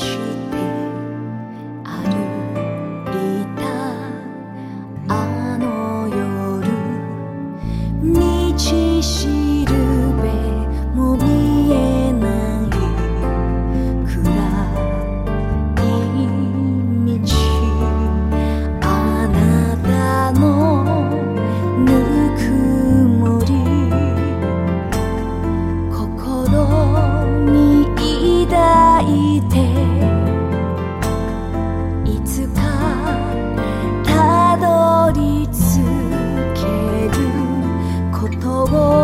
should. 我